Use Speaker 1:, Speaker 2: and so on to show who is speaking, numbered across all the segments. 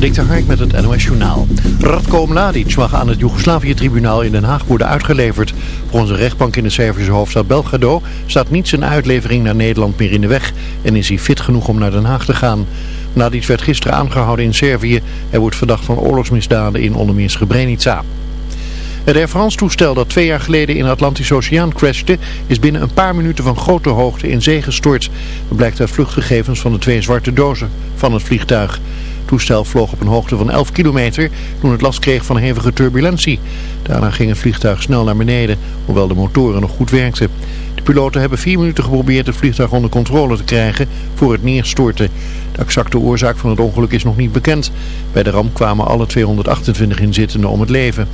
Speaker 1: Dik de Hark met het NOS Journaal. Radko Mladic mag aan het Joegoslavië-tribunaal in Den Haag worden uitgeleverd. Volgens een rechtbank in de Servische hoofdstad Belgrado staat niet zijn uitlevering naar Nederland meer in de weg en is hij fit genoeg om naar Den Haag te gaan. Mladic werd gisteren aangehouden in Servië. Hij wordt verdacht van oorlogsmisdaden in onder meer Srebrenica. Het Air France toestel dat twee jaar geleden in de Atlantische Oceaan crashte is binnen een paar minuten van grote hoogte in zee gestort. Dat blijkt uit vluchtgegevens van de twee zwarte dozen van het vliegtuig. Toestel vloog op een hoogte van 11 kilometer toen het last kreeg van hevige turbulentie. Daarna ging het vliegtuig snel naar beneden, hoewel de motoren nog goed werkten. De piloten hebben vier minuten geprobeerd het vliegtuig onder controle te krijgen voor het neerstorten. De exacte oorzaak van het ongeluk is nog niet bekend. Bij de ramp kwamen alle 228 inzittenden om het leven.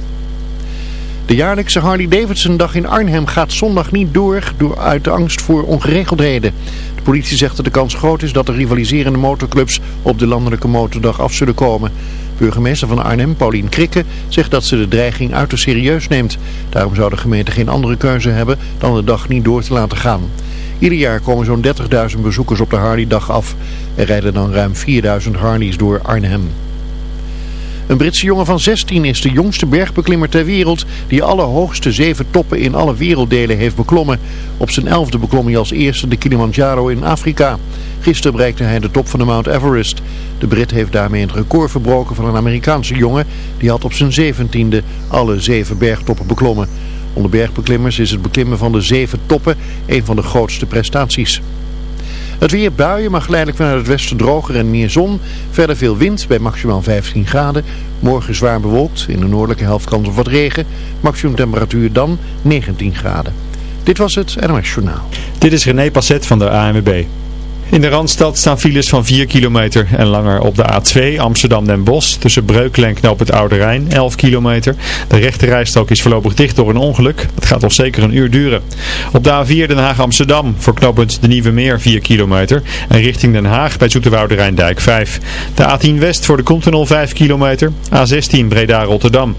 Speaker 1: De jaarlijkse Harley-Davidson-dag in Arnhem gaat zondag niet door, door uit de angst voor ongeregeldheden. De politie zegt dat de kans groot is dat de rivaliserende motorclubs op de landelijke motordag af zullen komen. Burgemeester van Arnhem, Paulien Krikke, zegt dat ze de dreiging uiterst serieus neemt. Daarom zou de gemeente geen andere keuze hebben dan de dag niet door te laten gaan. Ieder jaar komen zo'n 30.000 bezoekers op de Harley-dag af. Er rijden dan ruim 4.000 Harleys door Arnhem. Een Britse jongen van 16 is de jongste bergbeklimmer ter wereld die alle hoogste zeven toppen in alle werelddelen heeft beklommen. Op zijn elfde beklom hij als eerste de Kilimanjaro in Afrika. Gisteren bereikte hij de top van de Mount Everest. De Brit heeft daarmee een record verbroken van een Amerikaanse jongen. Die had op zijn zeventiende alle zeven bergtoppen beklommen. Onder bergbeklimmers is het beklimmen van de zeven toppen een van de grootste prestaties. Het weer buien, maar geleidelijk vanuit het westen droger en meer zon. Verder veel wind bij maximaal 15 graden. Morgen zwaar bewolkt, in de noordelijke helft kans op wat regen. Maximum temperatuur dan 19 graden. Dit was het NOS Journaal.
Speaker 2: Dit is René Passet van de ANWB. In de Randstad staan files van 4 kilometer en langer op de A2 Amsterdam-Den Bosch tussen Breukelen en Knoop het Oude Rijn 11 kilometer. De rechte rijstrook is voorlopig dicht door een ongeluk. Dat gaat al zeker een uur duren. Op de A4 Den Haag-Amsterdam voor knooppunt de Nieuwe Meer 4 kilometer en richting Den Haag bij Zoeterwoude Rijndijk 5. De A10 West voor de Continental 5 kilometer. A16 Breda-Rotterdam.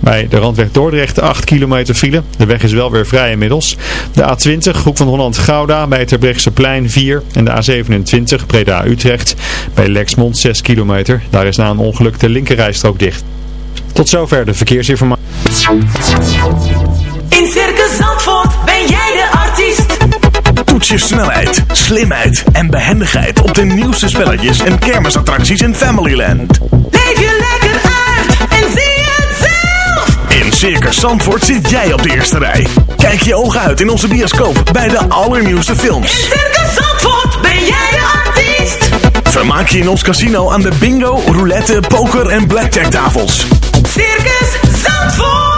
Speaker 2: Bij de randweg Dordrecht 8 kilometer file. De weg is wel weer vrij inmiddels. De A20 Hoek van Holland-Gouda bij Terbrechtseplein plein 4 en de A27 Breda-Utrecht. Bij Lexmond 6 kilometer. Daar is na een ongeluk de linkerrijstrook dicht. Tot zover de verkeersinformatie.
Speaker 3: In Circus Zandvoort ben jij de artiest.
Speaker 4: Toets je snelheid, slimheid en behendigheid op de nieuwste spelletjes en kermisattracties in Familyland.
Speaker 3: Leef je lekker uit en zie het zelf.
Speaker 4: In Circus Zandvoort zit jij op de eerste rij. Kijk je ogen uit in onze bioscoop bij de allernieuwste films.
Speaker 3: In Circus Zandvoort ben jij de artiest.
Speaker 4: Vermaak je in ons casino aan de bingo, roulette, poker en blackjack tafels.
Speaker 3: Circus Zandvoort.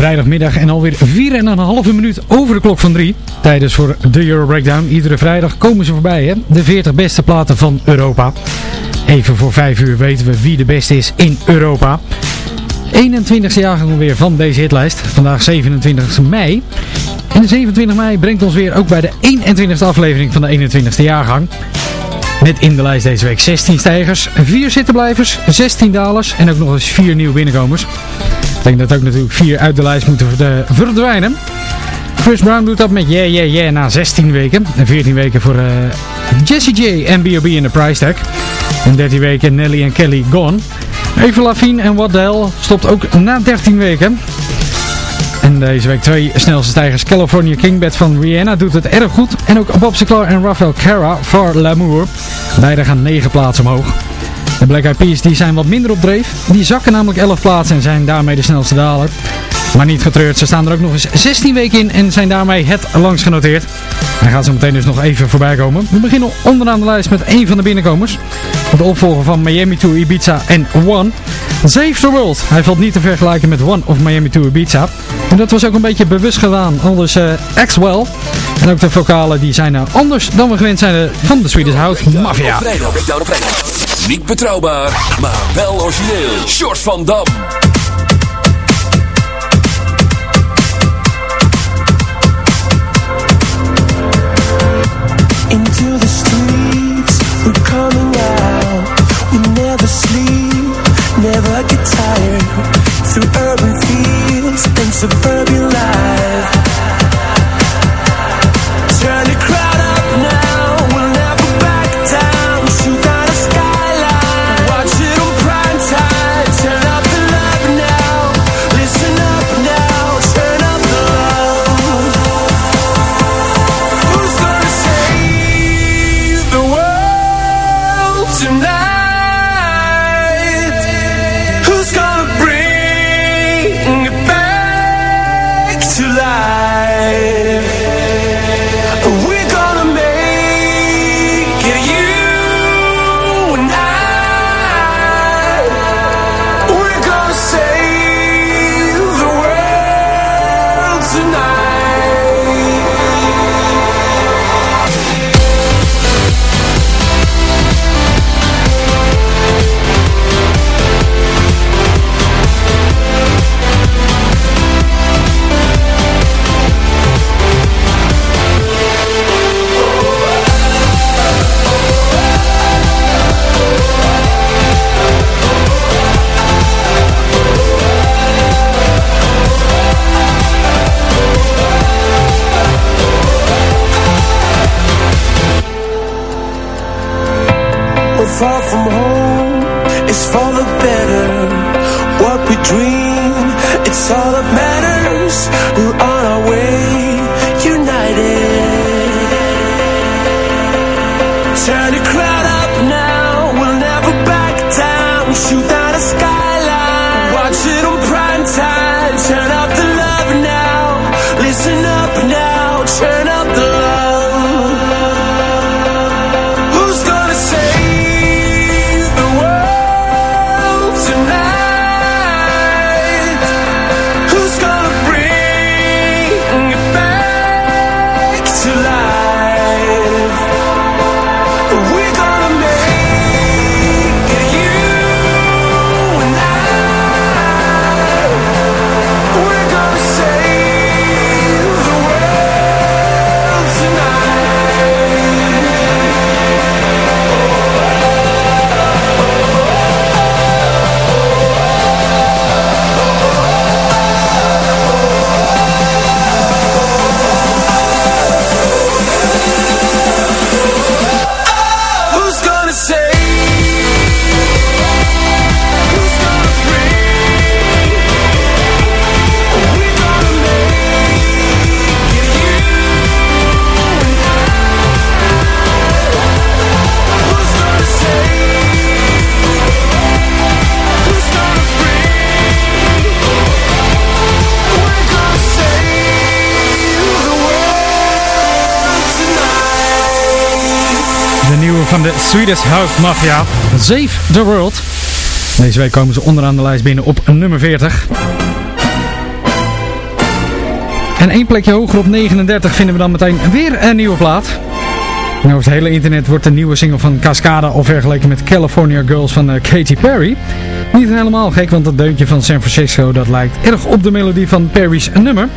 Speaker 5: Vrijdagmiddag en alweer 4,5 minuut over de klok van 3. Tijdens voor de Euro Breakdown. Iedere vrijdag komen ze voorbij, hè? De 40 beste platen van Europa. Even voor 5 uur weten we wie de beste is in Europa. 21e jaargang weer van deze hitlijst. Vandaag 27 mei. En de 27 mei brengt ons weer ook bij de 21e aflevering van de 21e jaargang. Met in de lijst deze week 16 stijgers, 4 zittenblijvers, 16 dalers en ook nog eens 4 nieuwe binnenkomers. Ik denk dat ook natuurlijk 4 uit de lijst moeten verdwijnen. Chris Brown doet dat met Yeah Yeah Yeah na 16 weken. En 14 weken voor uh, Jessie J en B.O.B. in de price tag. En 13 weken Nelly en Kelly Gone. Even Lafine en What The Hell stopt ook na 13 weken. En deze week twee snelste stijgers. California Kingbed van Rihanna doet het erg goed. En ook Bob Sinclair en Rafael Cara voor L'amour. Beide gaan 9 plaatsen omhoog. De Black Eyed Peas die zijn wat minder op dreef. Die zakken namelijk 11 plaatsen en zijn daarmee de snelste daler. Maar niet getreurd, ze staan er ook nog eens 16 weken in en zijn daarmee het langst genoteerd. Hij gaat zo meteen dus nog even voorbij komen. We beginnen onderaan de lijst met één van de binnenkomers. De opvolger van Miami to Ibiza en One. Save the World. Hij valt niet te vergelijken met One of Miami to Ibiza. En dat was ook een beetje bewust gedaan. Anders uh, Axwell. En ook de vocalen die zijn uh, anders dan we gewend zijn uh, van de Swedish House Mafia.
Speaker 6: Niet betrouwbaar, maar wel origineel. Short van Dam.
Speaker 7: surprise. Far from home, it's for the better. What we dream,
Speaker 5: van de Swedish House Mafia. Save the World. Deze week komen ze onderaan de lijst binnen op nummer 40. En één plekje hoger op 39 vinden we dan meteen weer een nieuwe plaat. En over het hele internet wordt de nieuwe single van Cascada al vergeleken met California Girls van eh, Katy Perry. Niet helemaal gek, want dat deuntje van San Francisco dat lijkt erg op de melodie van Perry's nummer.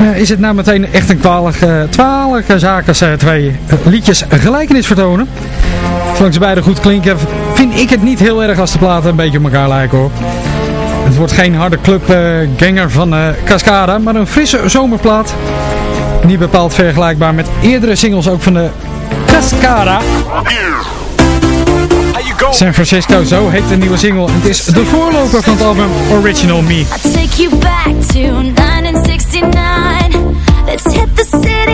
Speaker 5: Eh, is het nou meteen echt een kwalijke, kwalijke zaak als eh, twee liedjes gelijkenis vertonen? Zolang ze beide goed klinken, vind ik het niet heel erg als de platen een beetje op elkaar lijken hoor. Het wordt geen harde clubganger van eh, Cascada, maar een frisse zomerplaat. Niet bepaald vergelijkbaar met eerdere singles ook van de Cascada. San Francisco, zo heet de nieuwe single. Het is de voorloper van het album Original Me.
Speaker 8: I'll take you back to 1969. Let's hit the city.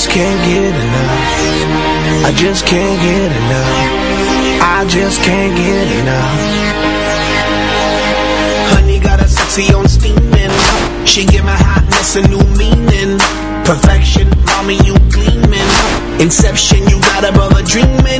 Speaker 8: just can't get enough.
Speaker 9: I just can't get enough. I just can't get enough. Honey got a sexy on steaming. She give my hotness a new meaning. Perfection, mommy, you gleaming. Inception, you got above a brother dreaming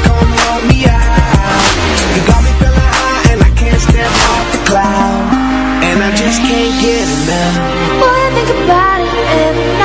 Speaker 9: just can't get enough.
Speaker 10: Boy, I think about it every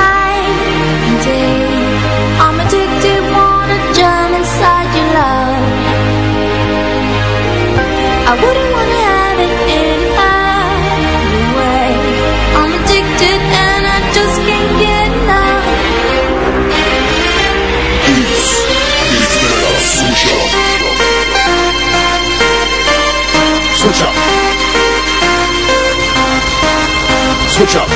Speaker 11: Switch up.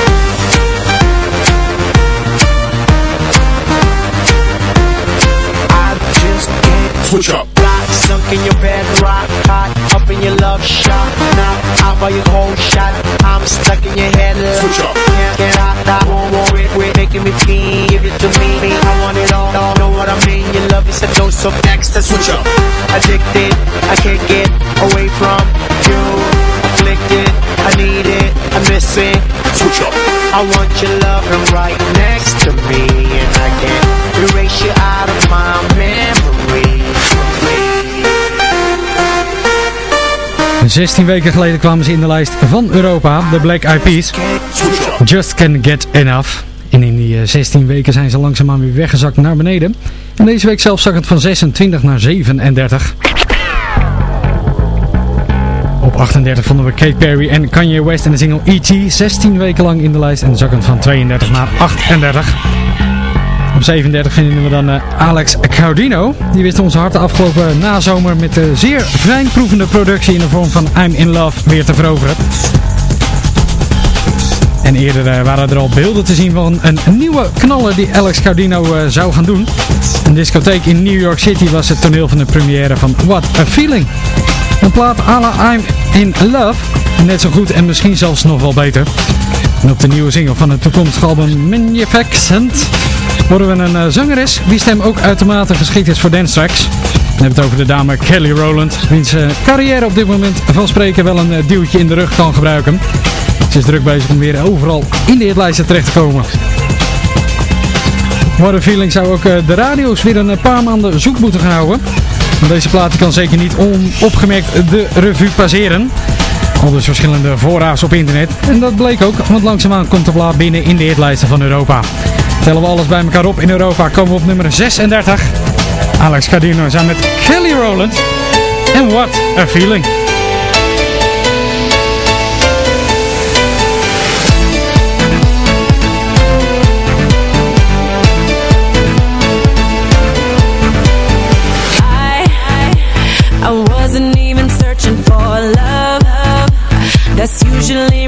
Speaker 9: I just can't
Speaker 11: Switch up.
Speaker 9: Got sunk in your bed, rock hot, up in your love shot. Now out by your whole shot. I'm stuck in your head.
Speaker 11: Switch up.
Speaker 9: Can't get out, I won't worry. Quit making me feel. Give it to me. I want it all. all. Know what I mean? Your love is a dose of extra.
Speaker 11: Switch up.
Speaker 9: Addicted, I can't get away from you. Afflicted, I need it, I miss it.
Speaker 11: Switch up.
Speaker 9: I want your loving right next to me, and I can't erase you out of my memory.
Speaker 5: 16 weken geleden kwamen ze in de lijst van Europa, de Black Eyed Peas. Just Can Get Enough. En in die eh, 16 weken zijn ze langzaamaan weer weggezakt naar beneden. En deze week zelf zak het van 26 naar 37. Op 38 vonden we Kate Perry en Kanye West en de single E.T. 16 weken lang in de lijst en zakkend van 32 naar 38. Op 37 vinden we dan eh, Alex Caudino. Die wist onze harten afgelopen nazomer met de zeer fijnproevende productie in de vorm van I'm In Love weer te veroveren. En eerder eh, waren er al beelden te zien van een nieuwe knaller die Alex Caudino eh, zou gaan doen. Een discotheek in New York City was het toneel van de première van What a Feeling. Een plaat à la I'm In Love. Net zo goed en misschien zelfs nog wel beter. En op de nieuwe single van het toekomstige album Magnificent horen we een eh, zangeres wie stem ook uitermate geschikt is voor dance tracks. We hebben het over de dame Kelly Rowland, wiens eh, carrière op dit moment van spreken wel een eh, duwtje in de rug kan gebruiken. Ze is druk bezig om weer overal in de hitlijsten terecht te komen. What a Feeling zou ook de radio's weer een paar maanden zoek moeten houden. Deze plaat kan zeker niet onopgemerkt de revue passeren. Al dus verschillende voorraads op internet. En dat bleek ook, want langzaamaan komt de plaat binnen in de hitlijsten van Europa. Tellen we alles bij elkaar op in Europa, komen we op nummer 36. Alex Cardino samen met Kelly Rowland. En What a Feeling.
Speaker 8: Usually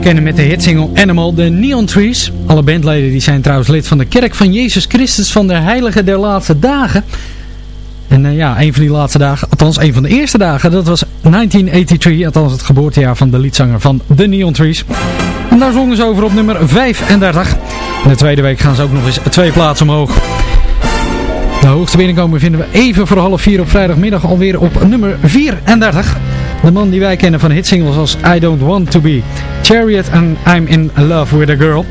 Speaker 5: kennen met de hitsingle Animal, de Neon Trees. Alle bandleden die zijn trouwens lid van de Kerk van Jezus Christus van de Heilige der Laatste Dagen. En uh, ja, een van die laatste dagen, althans een van de eerste dagen, dat was 1983, althans het geboortejaar van de liedzanger van The Neon Trees. En daar zongen ze over op nummer 35. In de tweede week gaan ze ook nog eens twee plaatsen omhoog. De hoogste binnenkomen vinden we even voor half vier op vrijdagmiddag alweer op nummer 34. De man die wij kennen van hitsingles als I Don't Want To Be, Chariot en I'm In Love With A Girl.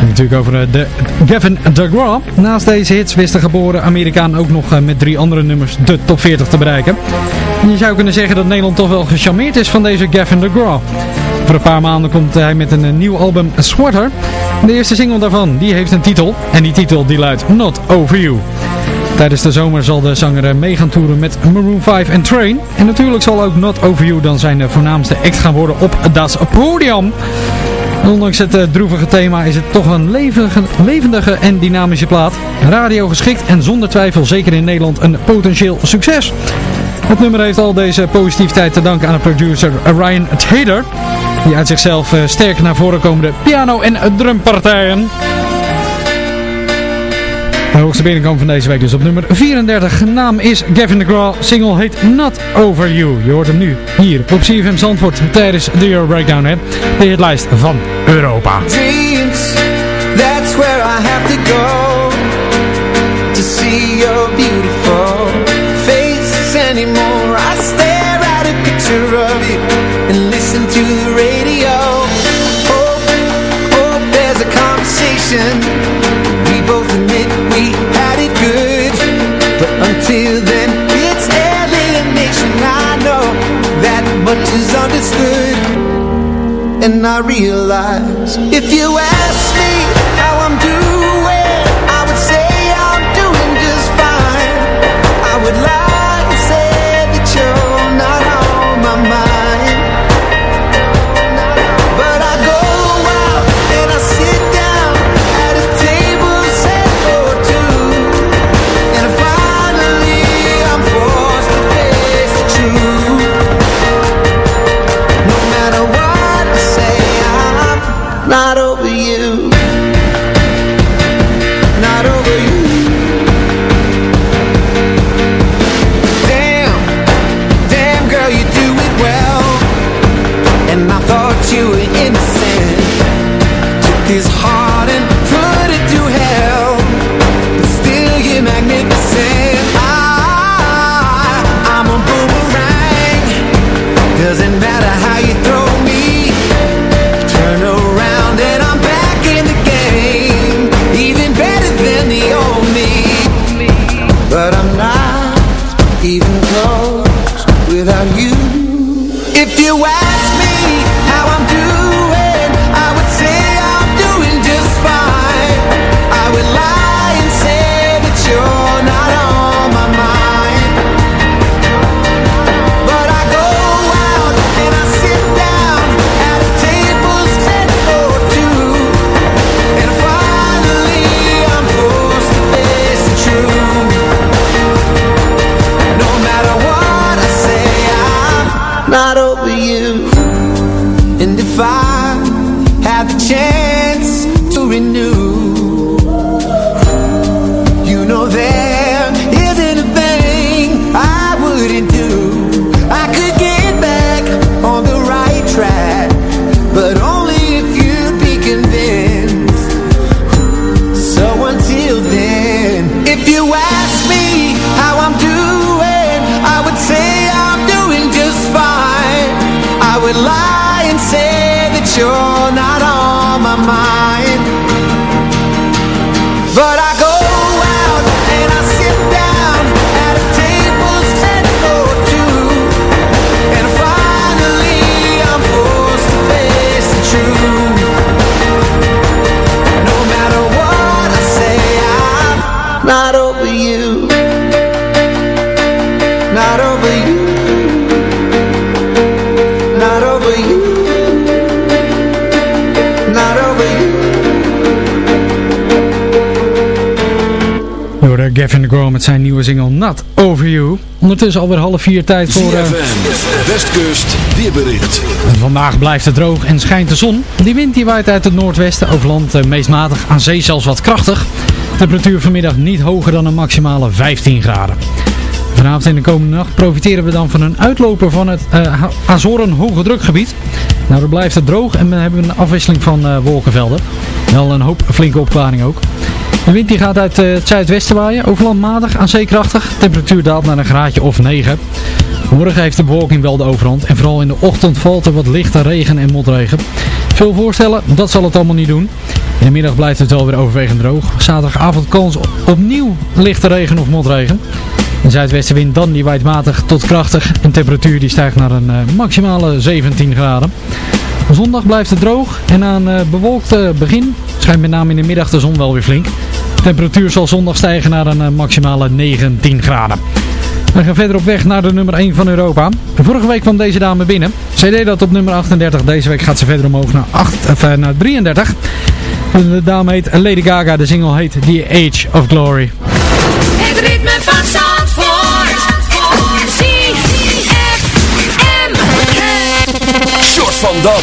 Speaker 5: En natuurlijk over eh, de Gavin DeGraw. Naast deze hits wist de geboren Amerikaan ook nog eh, met drie andere nummers de top 40 te bereiken. En je zou kunnen zeggen dat Nederland toch wel gecharmeerd is van deze Gavin DeGraw. Voor een paar maanden komt hij met een eh, nieuw album Sweater. De eerste single daarvan, die heeft een titel. En die titel die luidt Not Over You. Tijdens de zomer zal de zanger mee gaan toeren met Maroon 5 en Train. En natuurlijk zal ook Not Over You dan zijn voornaamste act gaan worden op Das Podium. Ondanks het uh, droevige thema is het toch een levendige, levendige en dynamische plaat. Radio geschikt en zonder twijfel zeker in Nederland een potentieel succes. Het nummer heeft al deze positiviteit te danken aan de producer Ryan Taylor. Die uit zichzelf sterk naar voren komende piano- en drumpartijen. De hoogste binnenkomen van deze week dus op nummer 34. Naam is Gavin DeGraw. Single heet Not Over You. Je hoort hem nu hier op CFM Zandvoort tijdens de Euro Breakdown. Hè? De hitlijst van Europa.
Speaker 7: That's where I have to go To see your beautiful face anymore I stare at a picture of you And listen to the much is understood And I realize if you ask not over you Not over you Not over you Not over you
Speaker 5: door Gavin DeGraw met zijn nieuwe single Not Over You. Ondertussen alweer half vier tijd voor... Uh...
Speaker 6: Westkust weerbericht.
Speaker 5: Vandaag blijft het droog en schijnt de zon. Die wind die waait uit het noordwesten over land uh, meest matig, aan zee zelfs wat krachtig. Temperatuur vanmiddag niet hoger dan een maximale 15 graden. Vanavond en de komende nacht profiteren we dan van een uitloper van het uh, Azoren hoge drukgebied. Nou, dan blijft het droog en we hebben een afwisseling van uh, wolkenvelden. Wel een hoop flinke opklaring ook. De wind die gaat uit uh, het zuidwesten waaien, overland matig, aan zeekrachtig. Temperatuur daalt naar een graadje of 9. Morgen heeft de bewolking wel de overhand en vooral in de ochtend valt er wat lichte regen en motregen. Veel voorstellen, dat zal het allemaal niet doen. In de middag blijft het wel weer overwegend droog. Zaterdagavond kans op opnieuw lichte regen of motregen. De zuidwestenwind dan die waait matig tot krachtig en temperatuur die stijgt naar een uh, maximale 17 graden. Zondag blijft het droog en aan uh, bewolkt begin schijnt met name in de middag de zon wel weer flink. De temperatuur zal zondag stijgen naar een uh, maximale 19 graden. We gaan verder op weg naar de nummer 1 van Europa. Vorige week kwam deze dame binnen. Deed dat op nummer 38. Deze week gaat ze verder omhoog naar, 8, of, naar 33. De dame heet Lady Gaga. De single heet The Age of Glory.
Speaker 3: Het ritme van Zandvoort. ZFM.
Speaker 6: Short van Dam.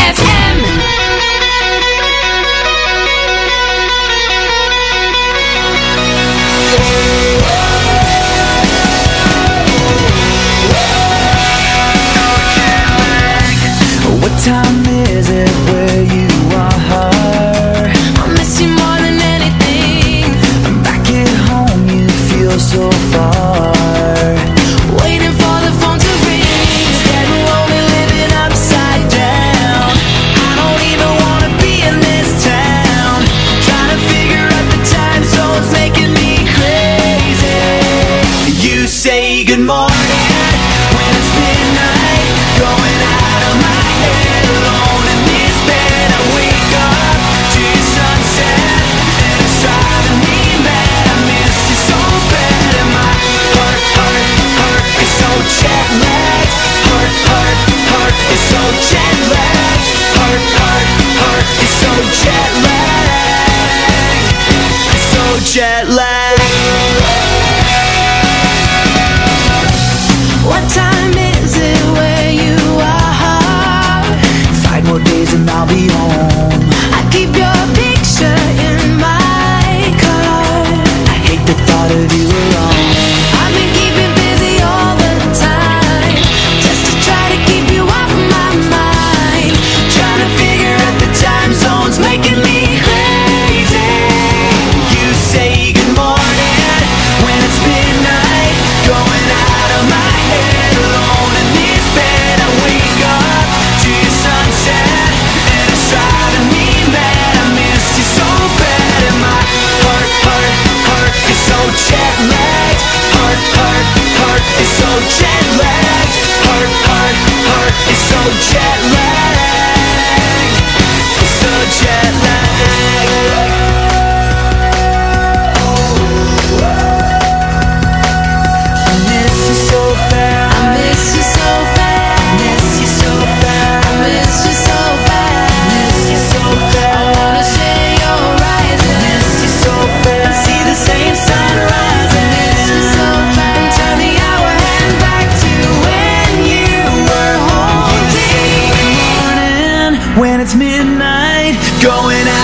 Speaker 12: going out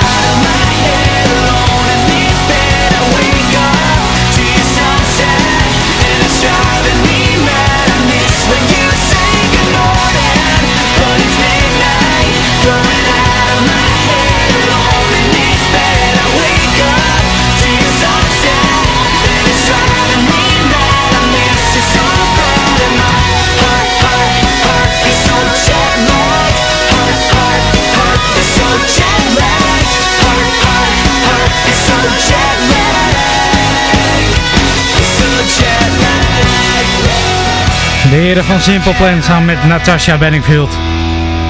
Speaker 5: heren van Simple Plan samen met Natasha Bedingfield.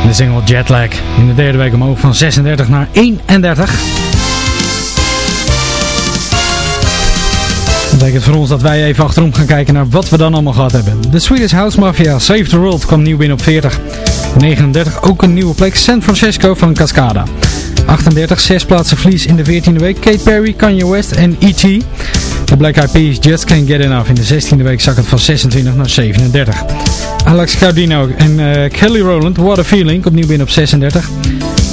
Speaker 5: De single Jetlag. In de derde week omhoog van 36 naar 31. Dat betekent voor ons dat wij even achterom gaan kijken naar wat we dan allemaal gehad hebben. De Swedish House Mafia Save the World kwam nieuw binnen op 40. 39 ook een nieuwe plek. San Francisco van Cascada. 38 zes plaatsen verlies in de 14e week. Kate Perry, Kanye West en E.T. De Black Eyed Peas Just Can't Get Enough. In de 16e week zak het van 26 naar 37. Alex Cardino en eh, Kelly Rowland, What a Feeling, komt nieuw binnen op 36.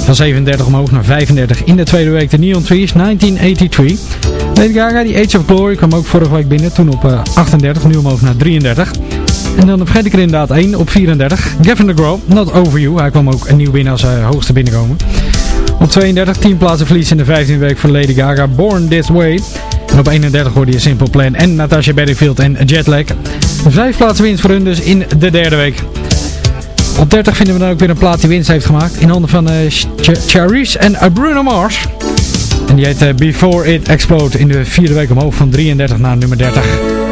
Speaker 5: Van 37 omhoog naar 35. In de tweede week de Neon Trees, 1983. Lady Gaga, die Age of Glory, kwam ook vorige week binnen. Toen op eh, 38, nu omhoog naar 33. En dan vergeet ik er inderdaad 1 op 34. Gavin DeGraw, Not Over You. Hij kwam ook een nieuw binnen als uh, hoogste binnenkomen. Op 32, 10 plaatsen verlies in de 15e week voor Lady Gaga, Born This Way. En op 31 hoorde je Simple Plan en Natasha Bedingfield en Jetlag. Vijf plaatsen winst voor hun dus in de derde week. Op 30 vinden we dan ook weer een plaat die winst heeft gemaakt. In handen van uh, Charisse en uh, Bruno Mars. En die heet uh, Before It Explode in de vierde week omhoog van 33 naar nummer 30.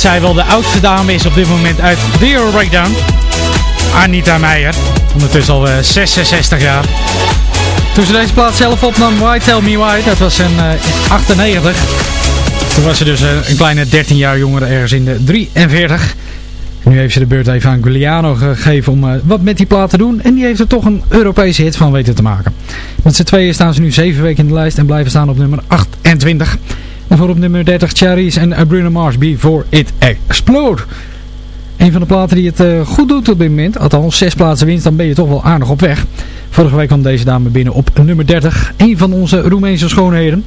Speaker 5: Zij wel de oudste dame is op dit moment uit The Breakdown. Anita Meijer. Ondertussen al eh, 66 jaar. Toen ze deze plaat zelf opnam, Why Tell Me Why, dat was in eh, 98. Toen was ze dus eh, een kleine 13 jaar jonger, ergens in de 43. En nu heeft ze de beurt even aan Giuliano gegeven om eh, wat met die plaat te doen. En die heeft er toch een Europese hit van weten te maken. Met z'n tweeën staan ze nu 7 weken in de lijst en blijven staan op nummer 28. En voor op nummer 30 Charis en Bruno Mars Before It Explode. Een van de platen die het eh, goed doet op dit moment. Althans, zes plaatsen winst, dan ben je toch wel aardig op weg. Vorige week kwam deze dame binnen op nummer 30. Een van onze Roemeense schoonheden.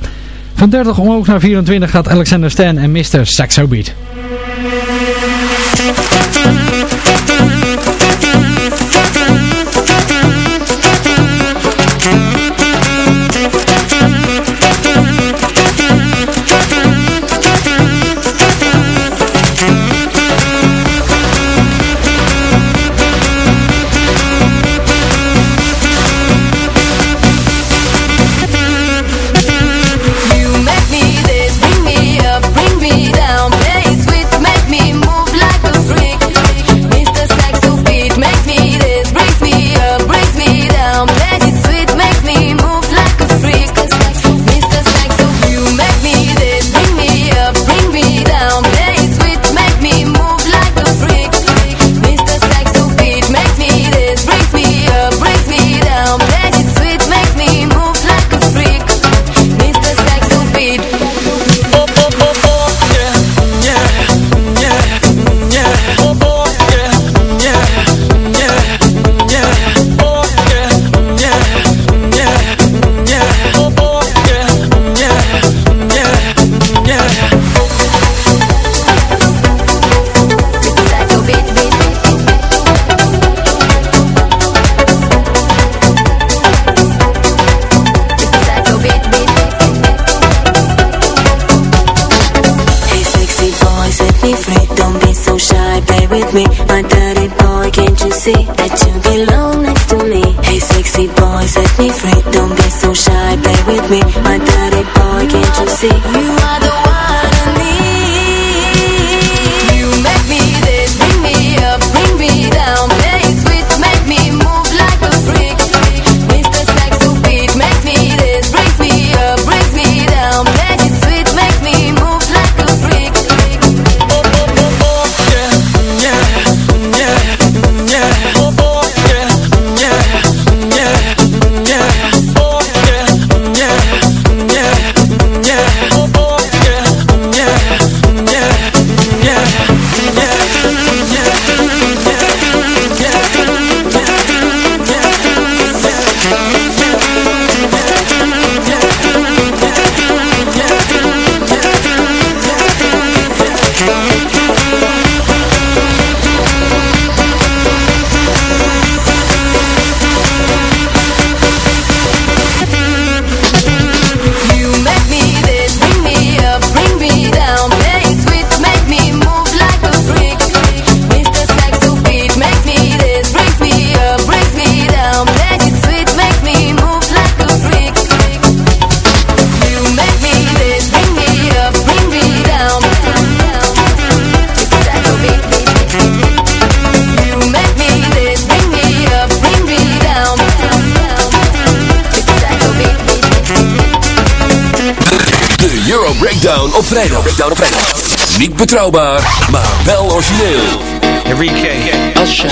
Speaker 5: Van 30 omhoog naar 24 gaat Alexander Stan en Mr. Saxo Beat.
Speaker 6: Betrouwbaar, maar wel origineel.
Speaker 7: Enrique, Usher,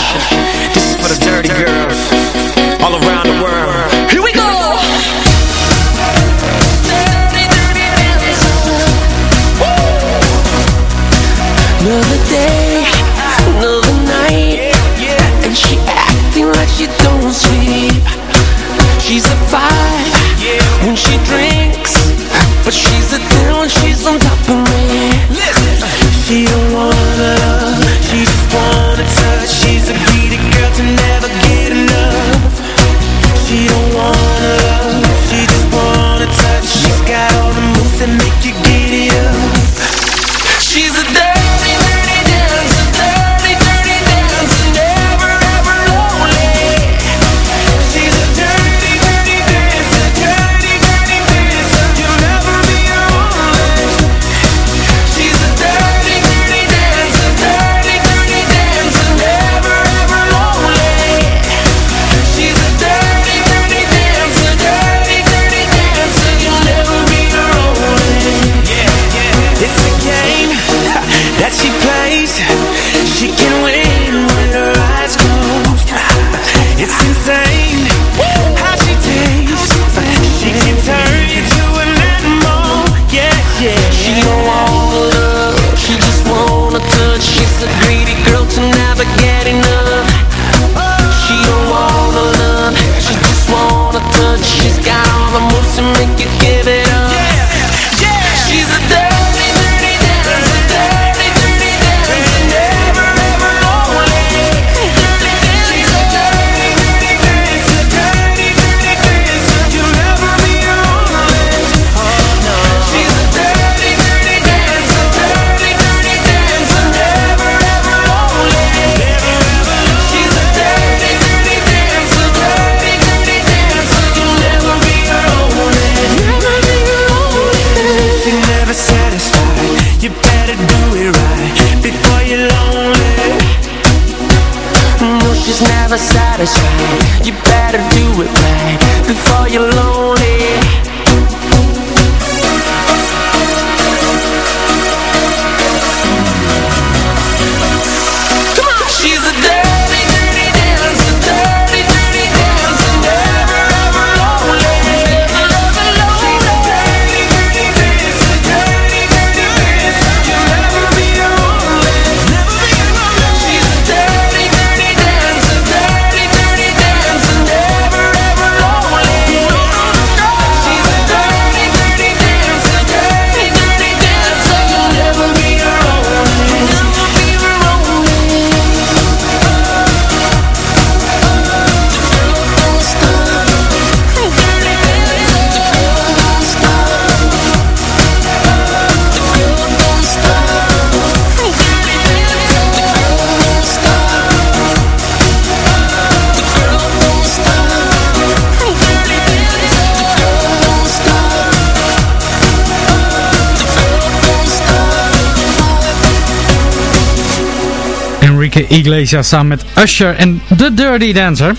Speaker 5: Iglesias samen met Usher en The Dirty Dancer.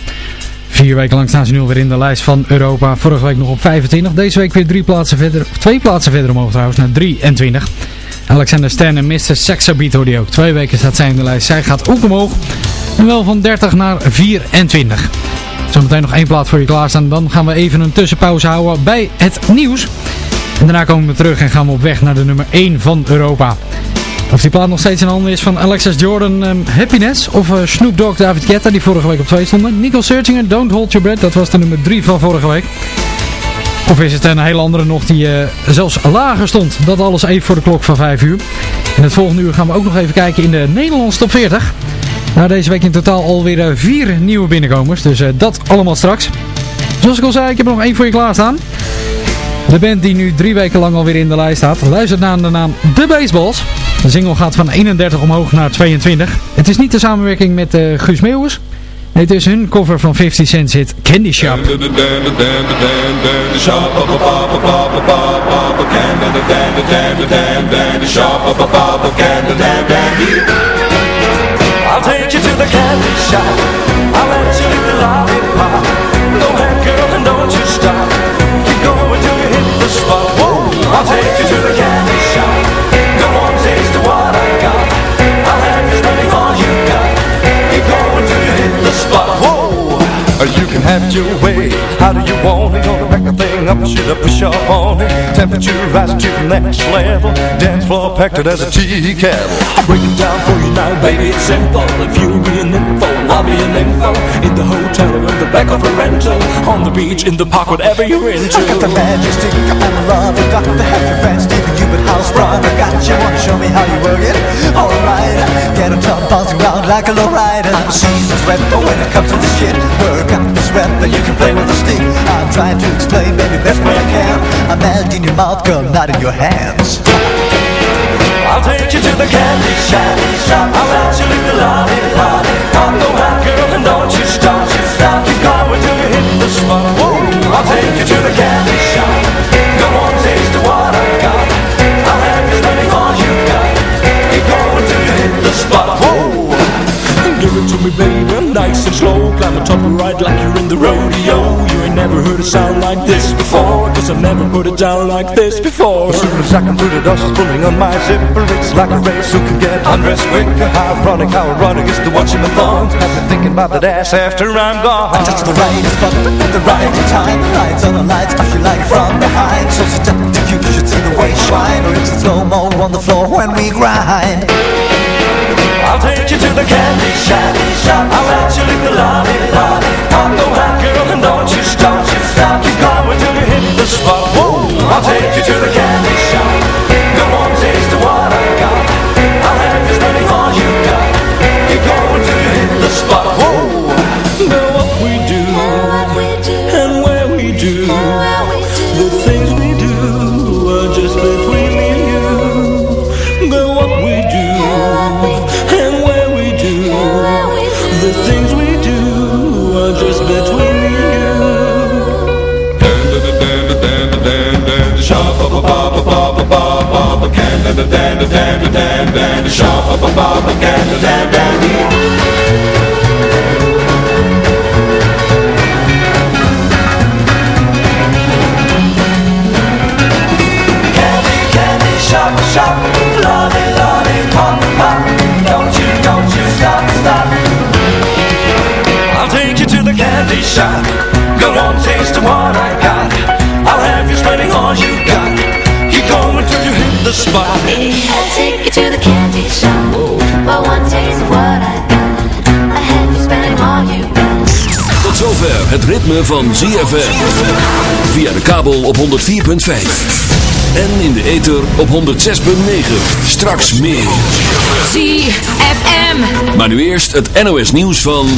Speaker 5: Vier weken lang staan ze nu alweer in de lijst van Europa. Vorige week nog op 25. Deze week weer drie plaatsen verder, twee plaatsen verder omhoog trouwens, naar 23. Alexander Stan en Mr. Sexabeat hoorde ook. Twee weken staat zij in de lijst. Zij gaat ook omhoog. En wel van 30 naar 24. Zometeen nog één plaat voor je klaarstaan. Dan gaan we even een tussenpauze houden bij het nieuws. En daarna komen we terug en gaan we op weg naar de nummer 1 van Europa. Of die plaat nog steeds in handen is van Alexis Jordan um, Happiness. Of uh, Snoop Dogg David Guetta die vorige week op 2 stonden. Nico Searchinger Don't Hold Your Breath. Dat was de nummer 3 van vorige week. Of is het een hele andere nog die uh, zelfs lager stond. Dat alles even voor de klok van 5 uur. In het volgende uur gaan we ook nog even kijken in de Nederlandse top 40. Nou, deze week in totaal alweer uh, vier nieuwe binnenkomers. Dus dat allemaal straks. Zoals ik al zei, ik heb er nog één voor je klaarstaan. De band die nu drie weken lang alweer in de lijst staat. Luistert naar de naam The Baseballs. De single gaat van 31 omhoog naar 22. Het is niet de samenwerking met uh, Guus Meeuwis. Nee, het is hun cover van 50 Cent hit Candy Shop.
Speaker 13: I'll take you to the candy shop. I'll let you lick the lollipop. Go ahead, girl, and don't you stop. Keep going till you hit the spot. Whoa! I'll take you to the candy shop. You have your way. How do you want it? Gonna back the thing up, shoot up, push up on it. Temperature rise to the next level. Dance floor packed it as a tea kettle. Break it down for you now, baby. It's simple. If you'll be an info, I'll be an info. In the hotel or in the back of a rental. On the beach, in the park, whatever you're into.
Speaker 14: I got the magic stick and the love. You got your friends, Stevie, you but house sprung. I got you, wanna show me how you work it? Alright, get on top, bouncing around like a lowrider. I'm a seasoned rep, when it comes to this shit, work out this rep, you can play with the stick. I'm trying to explain, baby, best way I can. I'm melt in your mouth, girl, not in your hands.
Speaker 13: I'll take you to the candy shop. I'll let you lick the lollipop. I'll go out, girl, and don't you stop. Stop, keep going till you hit the spot. Whoa! I'll take you to the candy shop. Go on, taste what I got. I'll have you spending all you got. Keep going till you hit the spot. Whoa! Give it to me, baby, nice and slow. Climb on top and ride like you're in the rodeo. You ain't never heard a sound like this before. Cause I've never put it down like this before.
Speaker 14: As soon as I come through the door, she's pulling on my zipper. It's like a race who can get undressed quicker. How ironic, how ironic is to watching my thongs. I've been thinking about that ass after I'm gone. I touch the right spot at the right time. Lights on the lights, I feel like from behind. So seductive, you should see the way I shine. Or it's a slow-mo on the floor when we grind.
Speaker 13: I'll take you to the candy shop. I'll let you lick the lollipop. I'll go out, girl, and don't you stop. Stop, keep going till you hit the spot. Whoa! I'll take you to the candy shop. Go on, taste of what I got. I'll have you spending all you got. Keep going till you hit the spot. Whoa! Shop, shop, lolly, lolly, pop, pop. Don't you, don't you stop, stop. I'll take you to the candy shop. Go on, taste of what I got. I'll have you spending all you the spot.
Speaker 15: I'll take you to the candy shop. One taste of what I got. I have you spending all you got.
Speaker 6: Tot zover het ritme van ZFM. Via de kabel op 104.5. En in de ether op 106.9. Straks meer.
Speaker 3: ZFM.
Speaker 6: Maar nu eerst het NOS nieuws van...